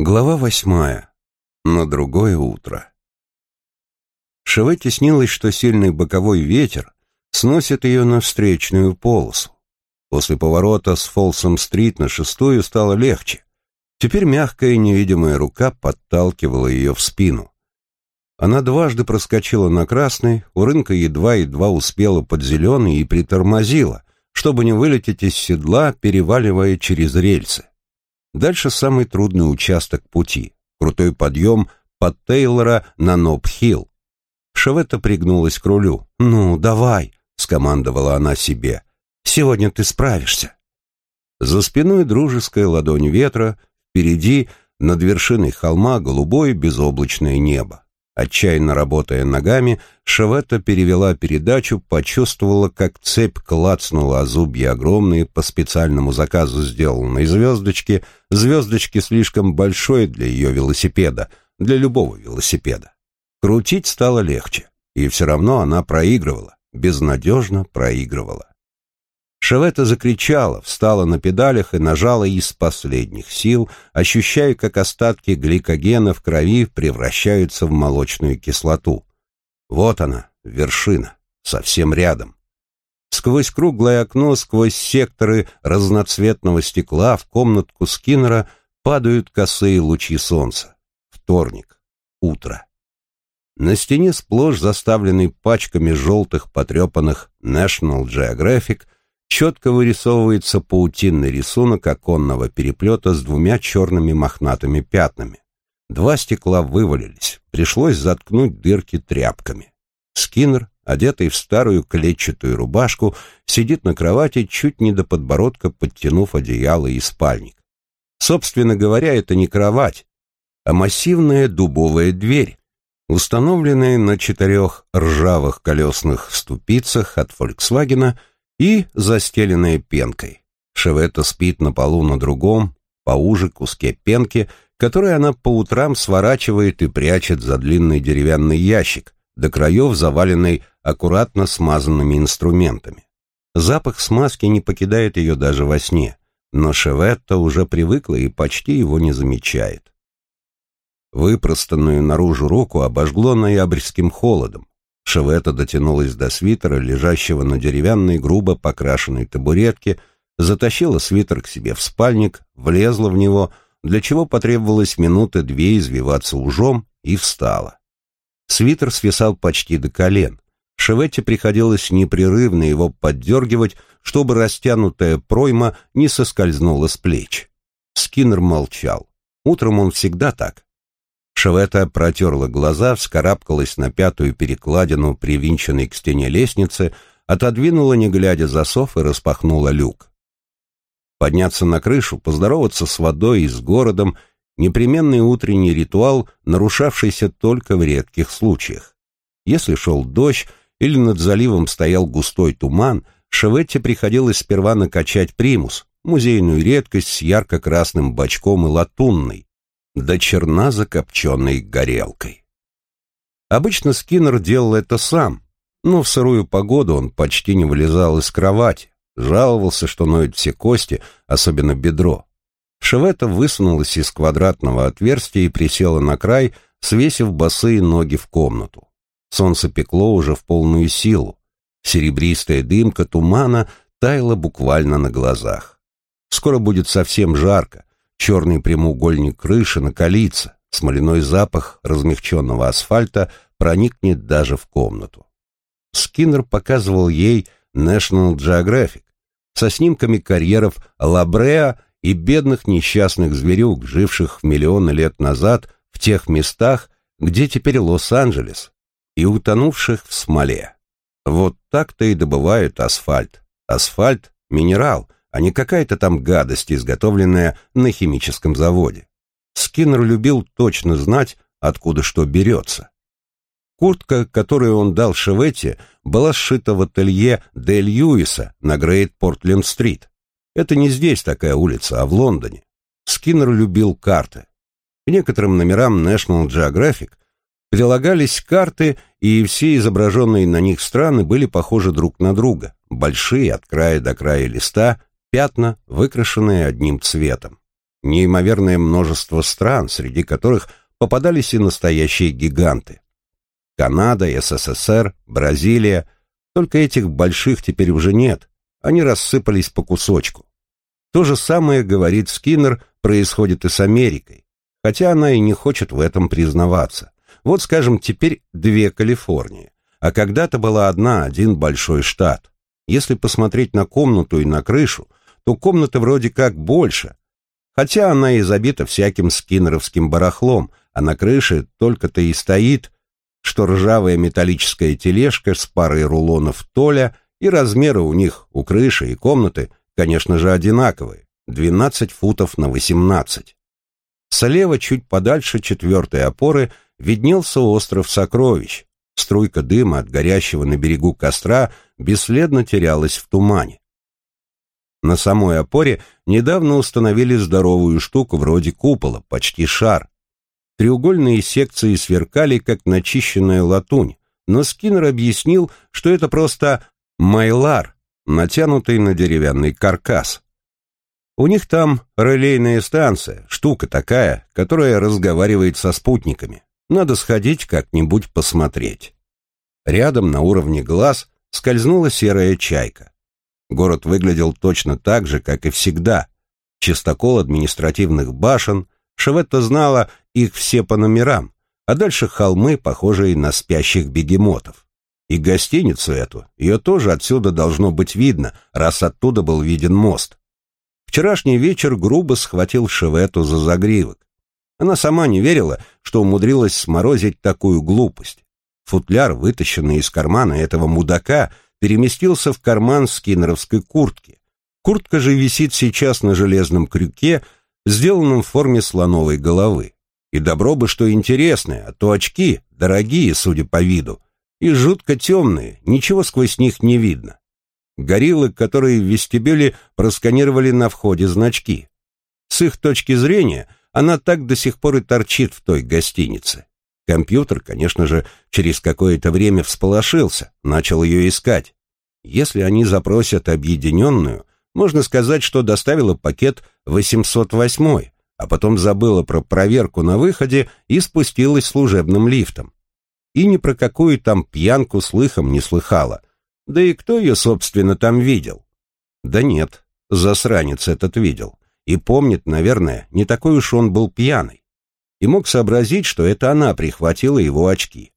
Глава восьмая. На другое утро. Шеветте снилось, что сильный боковой ветер сносит ее на встречную полосу. После поворота с Фолсом-стрит на шестую стало легче. Теперь мягкая невидимая рука подталкивала ее в спину. Она дважды проскочила на красный, у рынка едва-едва успела под зеленый и притормозила, чтобы не вылететь из седла, переваливая через рельсы. Дальше самый трудный участок пути. Крутой подъем под Тейлора на Ноб-Хилл. Шеветта пригнулась к рулю. «Ну, давай», — скомандовала она себе. «Сегодня ты справишься». За спиной дружеская ладонь ветра, впереди, над вершиной холма, голубое безоблачное небо. Отчаянно работая ногами, Шеветта перевела передачу, почувствовала, как цепь клацнула о зубья огромные по специальному заказу сделанной звездочки, звездочки слишком большой для ее велосипеда, для любого велосипеда. Крутить стало легче, и все равно она проигрывала, безнадежно проигрывала. Шевета закричала, встала на педалях и нажала из последних сил, ощущая, как остатки гликогена в крови превращаются в молочную кислоту. Вот она, вершина, совсем рядом. Сквозь круглое окно, сквозь секторы разноцветного стекла в комнатку Скиннера падают косые лучи солнца. Вторник. Утро. На стене, сплошь заставленной пачками желтых потрепанных National Geographic, четко вырисовывается паутинный рисунок оконного переплета с двумя черными мохнатыми пятнами. Два стекла вывалились, пришлось заткнуть дырки тряпками. Скиннер, одетый в старую клетчатую рубашку, сидит на кровати, чуть не до подбородка подтянув одеяло и спальник. Собственно говоря, это не кровать, а массивная дубовая дверь, установленная на четырех ржавых колесных ступицах от «Фольксвагена», и застеленная пенкой. Шеветта спит на полу на другом, поуже куске пенки, который она по утрам сворачивает и прячет за длинный деревянный ящик, до краев заваленный аккуратно смазанными инструментами. Запах смазки не покидает ее даже во сне, но Шеветта уже привыкла и почти его не замечает. Выпростанную наружу руку обожгло ноябрьским холодом, Шевета дотянулась до свитера, лежащего на деревянной, грубо покрашенной табуретке, затащила свитер к себе в спальник, влезла в него, для чего потребовалось минуты две извиваться ужом, и встала. Свитер свисал почти до колен. Шеветте приходилось непрерывно его поддергивать, чтобы растянутая пройма не соскользнула с плеч. Скиннер молчал. Утром он всегда так. Шевета протерла глаза, вскарабкалась на пятую перекладину, привинченной к стене лестницы, отодвинула, не глядя засов, и распахнула люк. Подняться на крышу, поздороваться с водой и с городом — непременный утренний ритуал, нарушавшийся только в редких случаях. Если шел дождь или над заливом стоял густой туман, Шеветте приходилось сперва накачать примус, музейную редкость с ярко-красным бачком и латунной, до черна закопченной горелкой. Обычно Скиннер делал это сам, но в сырую погоду он почти не вылезал из кровати, жаловался, что ноют все кости, особенно бедро. Шевета высунулась из квадратного отверстия и присела на край, свесив босые ноги в комнату. Солнце пекло уже в полную силу. Серебристая дымка тумана таяла буквально на глазах. Скоро будет совсем жарко, Черный прямоугольник крыши накалится, смоляной запах размягченного асфальта проникнет даже в комнату. Скиннер показывал ей National Geographic со снимками карьеров Лабреа и бедных несчастных зверюк, живших миллионы лет назад в тех местах, где теперь Лос-Анджелес, и утонувших в смоле. Вот так-то и добывают асфальт. Асфальт — минерал — а не какая-то там гадость, изготовленная на химическом заводе. Скиннер любил точно знать, откуда что берется. Куртка, которую он дал Шеветте, была сшита в ателье Дель Льюиса на Грейт Портленд-стрит. Это не здесь такая улица, а в Лондоне. Скиннер любил карты. К некоторым номерам National Geographic прилагались карты, и все изображенные на них страны были похожи друг на друга, большие от края до края листа, пятна, выкрашенные одним цветом. неимоверное множество стран, среди которых попадались и настоящие гиганты. Канада, СССР, Бразилия. Только этих больших теперь уже нет. Они рассыпались по кусочку. То же самое, говорит Скиннер, происходит и с Америкой, хотя она и не хочет в этом признаваться. Вот, скажем, теперь две Калифорнии, а когда-то была одна, один большой штат. Если посмотреть на комнату и на крышу, то комната вроде как больше, хотя она и забита всяким скиннеровским барахлом, а на крыше только-то и стоит, что ржавая металлическая тележка с парой рулонов толя, и размеры у них, у крыши и комнаты, конечно же, одинаковые, 12 футов на 18. Слева, чуть подальше четвертой опоры, виднелся остров сокровищ. Струйка дыма от горящего на берегу костра бесследно терялась в тумане. На самой опоре недавно установили здоровую штуку вроде купола, почти шар. Треугольные секции сверкали, как начищенная латунь, но Скиннер объяснил, что это просто майлар, натянутый на деревянный каркас. У них там релейная станция, штука такая, которая разговаривает со спутниками. Надо сходить как-нибудь посмотреть. Рядом на уровне глаз скользнула серая чайка. Город выглядел точно так же, как и всегда. Чистокол административных башен, Шеветта знала их все по номерам, а дальше холмы, похожие на спящих бегемотов. И гостиницу эту, ее тоже отсюда должно быть видно, раз оттуда был виден мост. Вчерашний вечер грубо схватил Шевету за загривок. Она сама не верила, что умудрилась сморозить такую глупость. Футляр, вытащенный из кармана этого мудака, переместился в карман скиннеровской куртки. Куртка же висит сейчас на железном крюке, сделанном в форме слоновой головы. И добро бы что интересное, а то очки, дорогие, судя по виду, и жутко темные, ничего сквозь них не видно. Гориллы, которые в вестибюле просканировали на входе значки. С их точки зрения, она так до сих пор и торчит в той гостинице. Компьютер, конечно же, через какое-то время всполошился, начал ее искать. Если они запросят объединенную, можно сказать, что доставила пакет 808, а потом забыла про проверку на выходе и спустилась служебным лифтом. И ни про какую там пьянку слыхом не слыхала. Да и кто ее, собственно, там видел? Да нет, засранец этот видел. И помнит, наверное, не такой уж он был пьяный и мог сообразить, что это она прихватила его очки.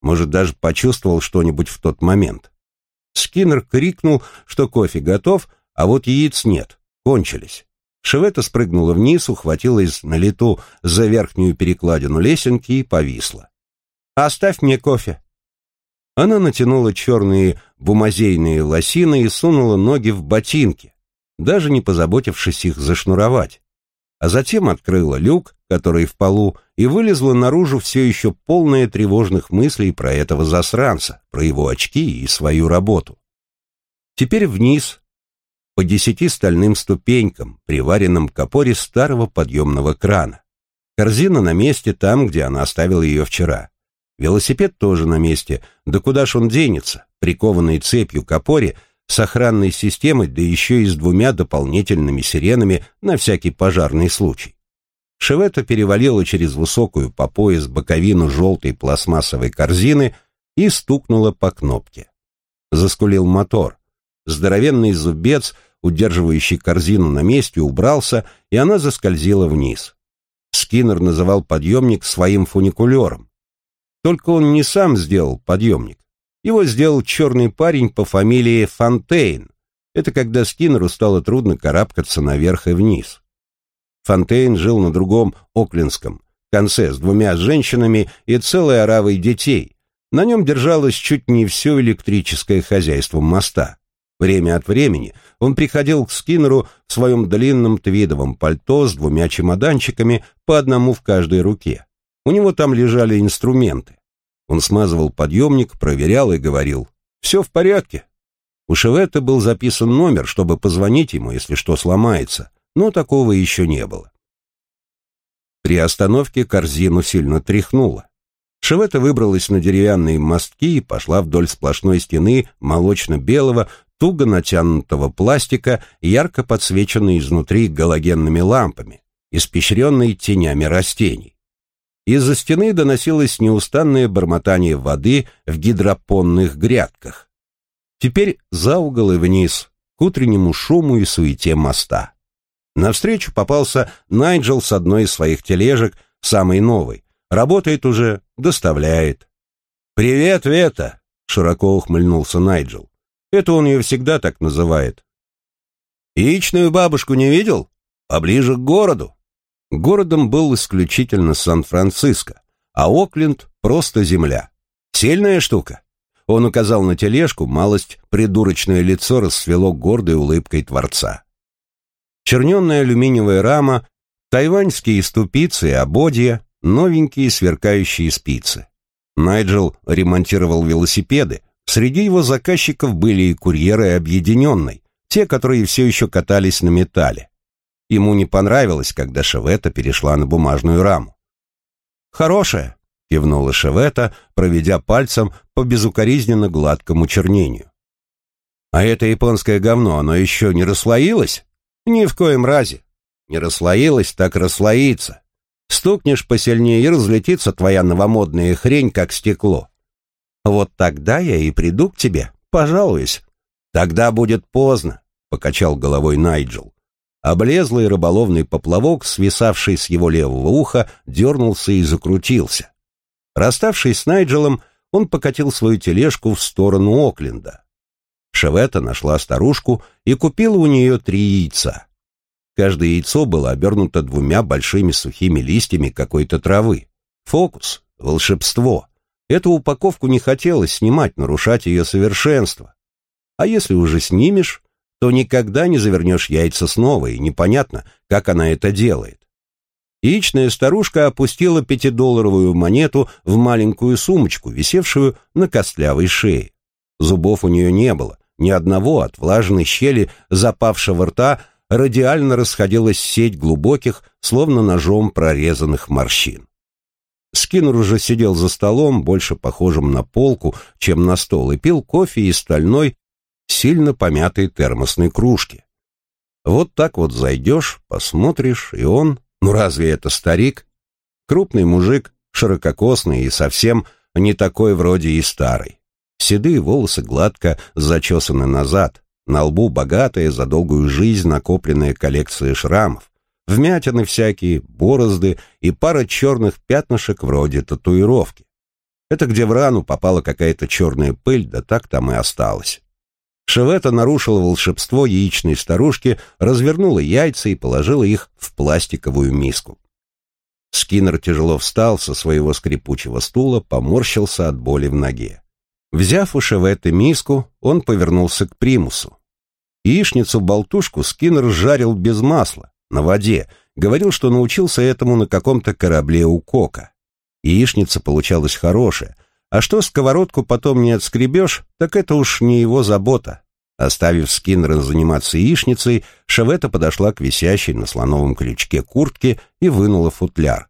Может, даже почувствовал что-нибудь в тот момент. Скиннер крикнул, что кофе готов, а вот яиц нет, кончились. Шевета спрыгнула вниз, ухватилась на лету за верхнюю перекладину лесенки и повисла. «Оставь мне кофе». Она натянула черные бумазейные лосины и сунула ноги в ботинки, даже не позаботившись их зашнуровать а затем открыла люк, который в полу, и вылезла наружу все еще полная тревожных мыслей про этого засранца, про его очки и свою работу. Теперь вниз, по десяти стальным ступенькам, приваренным к опоре старого подъемного крана. Корзина на месте там, где она оставила ее вчера. Велосипед тоже на месте, да куда ж он денется, прикованный цепью к опоре, с охранной системой, да еще и с двумя дополнительными сиренами на всякий пожарный случай. Шевета перевалила через высокую по пояс боковину желтой пластмассовой корзины и стукнула по кнопке. Заскулил мотор. Здоровенный зубец, удерживающий корзину на месте, убрался, и она заскользила вниз. Скиннер называл подъемник своим фуникулером. Только он не сам сделал подъемник. Его сделал черный парень по фамилии Фонтейн. Это когда Скиннеру стало трудно карабкаться наверх и вниз. Фонтейн жил на другом Оклинском конце с двумя женщинами и целой оравой детей. На нем держалось чуть не все электрическое хозяйство моста. Время от времени он приходил к Скиннеру в своем длинном твидовом пальто с двумя чемоданчиками, по одному в каждой руке. У него там лежали инструменты. Он смазывал подъемник, проверял и говорил «Все в порядке». У Шеветта был записан номер, чтобы позвонить ему, если что сломается, но такого еще не было. При остановке корзину сильно тряхнуло. Шевета выбралась на деревянные мостки и пошла вдоль сплошной стены молочно-белого, туго натянутого пластика, ярко подсвеченной изнутри галогенными лампами, испещренной тенями растений. Из-за стены доносилось неустанное бормотание воды в гидропонных грядках. Теперь за угол и вниз, к утреннему шуму и суете моста. Навстречу попался Найджел с одной из своих тележек, самой новой. Работает уже, доставляет. «Привет, Вета!» — широко ухмыльнулся Найджел. Это он ее всегда так называет. «Яичную бабушку не видел? Поближе к городу». Городом был исключительно Сан-Франциско, а Окленд — просто земля. Сильная штука. Он указал на тележку, малость придурочное лицо расцвело гордой улыбкой Творца. Черненная алюминиевая рама, тайваньские ступицы и ободья, новенькие сверкающие спицы. Найджел ремонтировал велосипеды, среди его заказчиков были и курьеры объединенной, те, которые все еще катались на металле. Ему не понравилось, когда Шевета перешла на бумажную раму. «Хорошая», — кивнула Шевета, проведя пальцем по безукоризненно гладкому чернению. «А это японское говно, оно еще не расслоилось?» «Ни в коем разе. Не расслоилось, так расслоится. Стукнешь посильнее, и разлетится твоя новомодная хрень, как стекло. Вот тогда я и приду к тебе, пожалуюсь. Тогда будет поздно», — покачал головой Найджел. Облезлый рыболовный поплавок, свисавший с его левого уха, дернулся и закрутился. Расставшись с Найджелом, он покатил свою тележку в сторону Окленда. Шевета нашла старушку и купила у нее три яйца. Каждое яйцо было обернуто двумя большими сухими листьями какой-то травы. Фокус, волшебство. Эту упаковку не хотелось снимать, нарушать ее совершенство. А если уже снимешь, то никогда не завернешь яйца снова, и непонятно, как она это делает. Яичная старушка опустила пятидолларовую монету в маленькую сумочку, висевшую на костлявой шее. Зубов у нее не было, ни одного от влажной щели запавшего рта радиально расходилась сеть глубоких, словно ножом прорезанных морщин. Скиннер уже сидел за столом, больше похожим на полку, чем на стол, и пил кофе из стальной, сильно помятой термосной кружки. Вот так вот зайдешь, посмотришь, и он, ну разве это старик? Крупный мужик, ширококосный и совсем не такой вроде и старый. Седые волосы гладко зачесаны назад, на лбу богатая за долгую жизнь накопленная коллекция шрамов, вмятины всякие, борозды и пара черных пятнышек вроде татуировки. Это где в рану попала какая-то черная пыль, да так там и осталось. Шевета нарушила волшебство яичной старушки, развернула яйца и положила их в пластиковую миску. Скиннер тяжело встал со своего скрипучего стула, поморщился от боли в ноге. Взяв у Шеветы миску, он повернулся к примусу. Яичницу-болтушку Скиннер жарил без масла, на воде, говорил, что научился этому на каком-то корабле у Кока. Яичница получалась хорошая, а что сковородку потом не отскребешь, так это уж не его забота. Оставив Скиннера заниматься яичницей, Шевета подошла к висящей на слоновом крючке куртке и вынула футляр.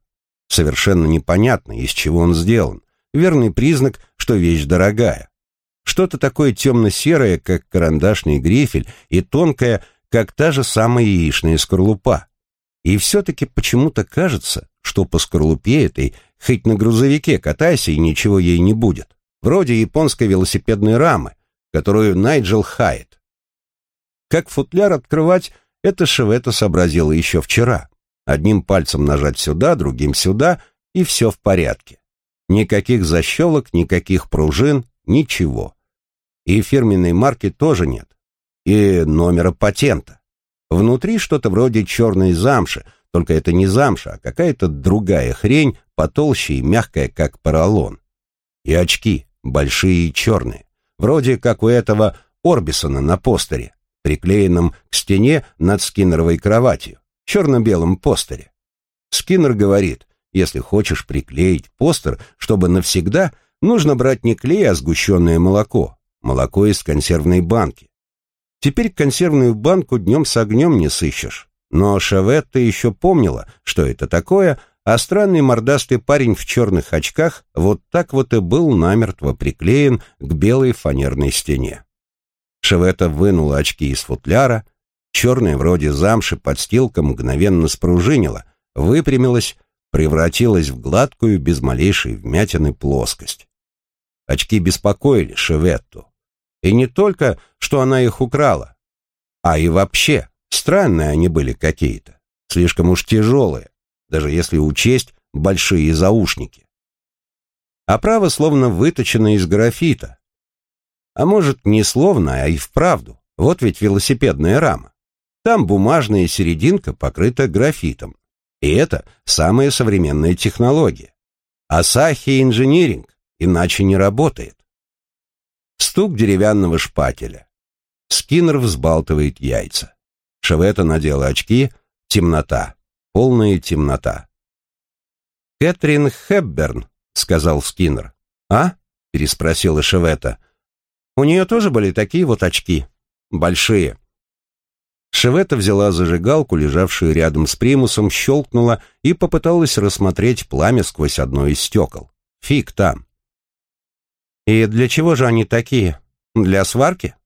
Совершенно непонятно, из чего он сделан верный признак, что вещь дорогая. Что-то такое темно-серое, как карандашный грифель, и тонкое, как та же самая яичная скорлупа. И все-таки почему-то кажется, что по скорлупе этой хоть на грузовике катайся, и ничего ей не будет. Вроде японской велосипедной рамы, которую Найджел хает. Как футляр открывать, это Шевета сообразила еще вчера. Одним пальцем нажать сюда, другим сюда, и все в порядке. Никаких защелок, никаких пружин, ничего. И фирменной марки тоже нет. И номера патента. Внутри что-то вроде черной замши, только это не замша, а какая-то другая хрень, потолще и мягкая, как поролон. И очки, большие и черные, вроде как у этого Орбисона на постере, приклеенном к стене над Скиннеровой кроватью, черно-белом постере. Скиннер говорит, если хочешь приклеить постер, чтобы навсегда, нужно брать не клей, а сгущенное молоко. Молоко из консервной банки. Теперь консервную банку днем с огнем не сыщешь. Но Шаветта еще помнила, что это такое, а странный мордастый парень в черных очках вот так вот и был намертво приклеен к белой фанерной стене. Шеветта вынула очки из футляра, черная вроде замши подстилка мгновенно спружинила — выпрямилась, превратилась в гладкую, без малейшей вмятины плоскость. Очки беспокоили Шеветту. И не только, что она их украла, а и вообще, странные они были какие-то, слишком уж тяжелые, даже если учесть большие заушники. Оправа словно выточена из графита. А может, не словно, а и вправду. Вот ведь велосипедная рама. Там бумажная серединка покрыта графитом. И это самая современная технология. Асахи инжиниринг, иначе не работает. Стук деревянного шпателя. Скиннер взбалтывает яйца. Шевета надела очки. Темнота. Полная темнота. «Кэтрин Хепберн», — сказал Скиннер. «А?» — переспросила Шевета. «У нее тоже были такие вот очки. Большие». Шевета взяла зажигалку, лежавшую рядом с примусом, щелкнула и попыталась рассмотреть пламя сквозь одно из стекол. Фиг там. «И для чего же они такие? Для сварки?»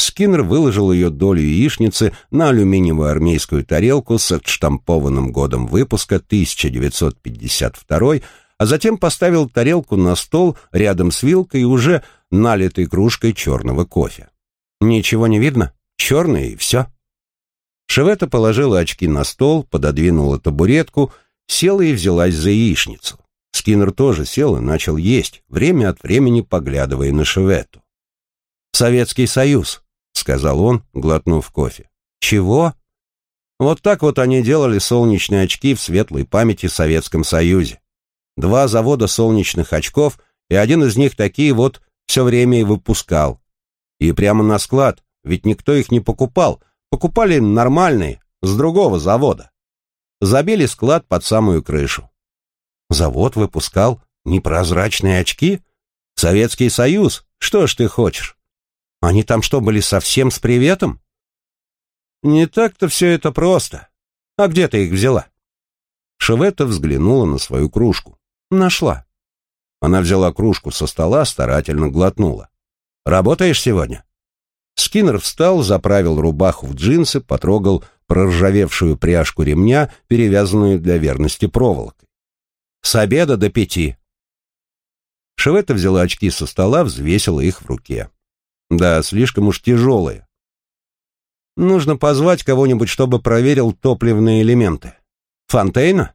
Скиннер выложил ее долю яичницы на алюминиевую армейскую тарелку с отштампованным годом выпуска 1952, а затем поставил тарелку на стол рядом с вилкой и уже налитой кружкой черного кофе. «Ничего не видно? Черное и все». Шевета положила очки на стол, пододвинула табуретку, села и взялась за яичницу. Скиннер тоже сел и начал есть, время от времени поглядывая на Шевету. «Советский Союз», — сказал он, глотнув кофе. «Чего?» Вот так вот они делали солнечные очки в светлой памяти Советском Союзе. Два завода солнечных очков, и один из них такие вот все время и выпускал. И прямо на склад, ведь никто их не покупал, покупали нормальные, с другого завода. Забили склад под самую крышу. Завод выпускал непрозрачные очки? Советский Союз, что ж ты хочешь? Они там что, были совсем с приветом? Не так-то все это просто. А где ты их взяла? Шевета взглянула на свою кружку. Нашла. Она взяла кружку со стола, старательно глотнула. «Работаешь сегодня?» Скиннер встал, заправил рубаху в джинсы, потрогал проржавевшую пряжку ремня, перевязанную для верности проволокой. «С обеда до пяти». Шевета взяла очки со стола, взвесила их в руке. Да, слишком уж тяжелые. Нужно позвать кого-нибудь, чтобы проверил топливные элементы. Фонтейна?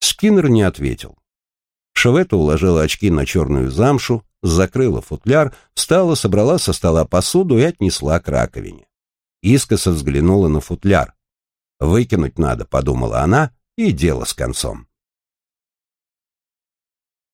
Скиннер не ответил. Шевета уложила очки на черную замшу, закрыла футляр, встала, собрала со стола посуду и отнесла к раковине. Искоса взглянула на футляр. «Выкинуть надо», — подумала она, — и дело с концом.